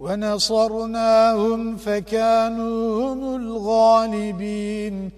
ونصرناهم فكانوا هم الغالبين